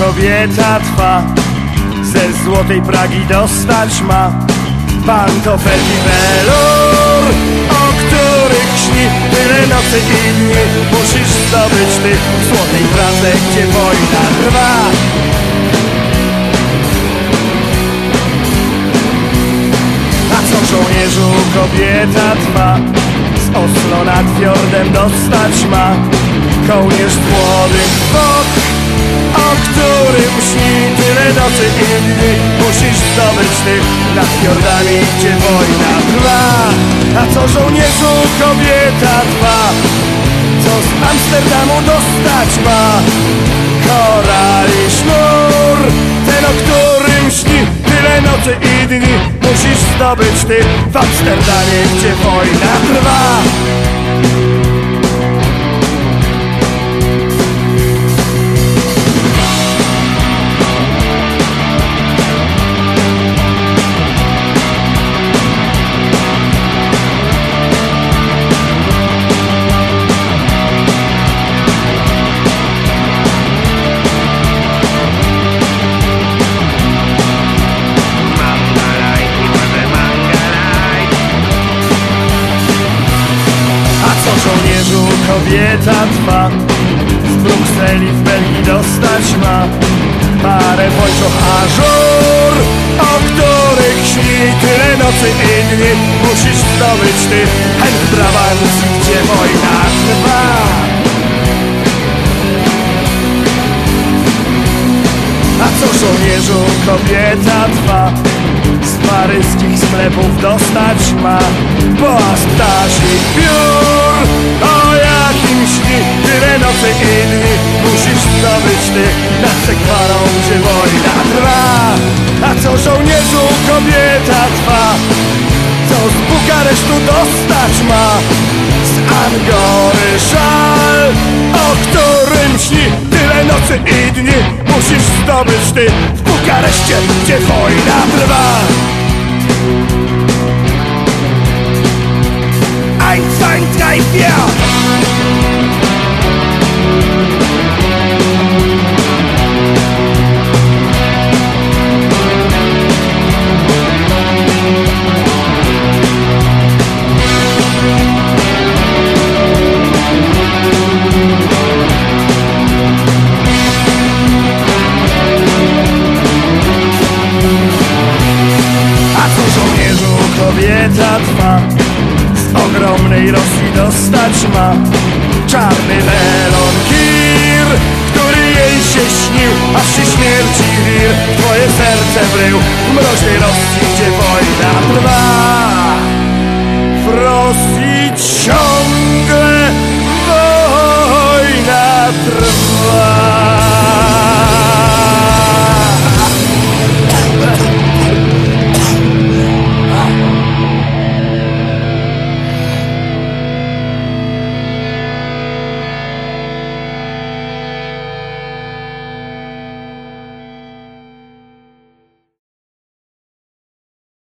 kobieta trwa. Ze złotej Pragi dostać ma Pantofelki welur O których śni tyle nocy i dni. Musisz zdobyć ty w złotej Pradze Gdzie wojna trwa. A co żołnierzu kobieta trwa? Z Oslo nad fiordem dostać ma Kołnierz młody bok O którym śni tyle nocy i dni Musisz zdobyć ty nad fiordami Gdzie wojna trwa. A co żołnierzu kobieta trwa Co z Amsterdamu dostać ma? Korali sznur Ten o którym śni tyle nocy i dni Musisz zdobyć ty w Amsterdamie Gdzie wojna trwa kobieta trwa. Z Brukseli w Belgii dostać ma. Parę wojszoch ażur O których śni tyle nocy i dni Musisz zdobyć ty w Brabancji, gdzie wojna trwa. A co żołnierzu kobieta trwa? Z paryskich sklepów dostać ma. Boaz ptasich piór O jakim śni tyle nocy i dni Musisz zdobyć ty. Nad Sekwarą, gdzie wojna trwa. A co żołnierzu kobieta trwa? Co z Bukaresztu dostać ma? Z Angory szal O którym śni? Tyle nocy i dni Musisz zdobyć ty. W Bukareszcie, gdzie wojna trwa. Ein, zwei, drei, vier ogromnej Rosji dostać ma Czarny melon kir Który jej się śnił Aż się śmierci wir. Twoje serce wrył W mroźnej Rosji, gdzie wojna trwa. W Rosji ciągle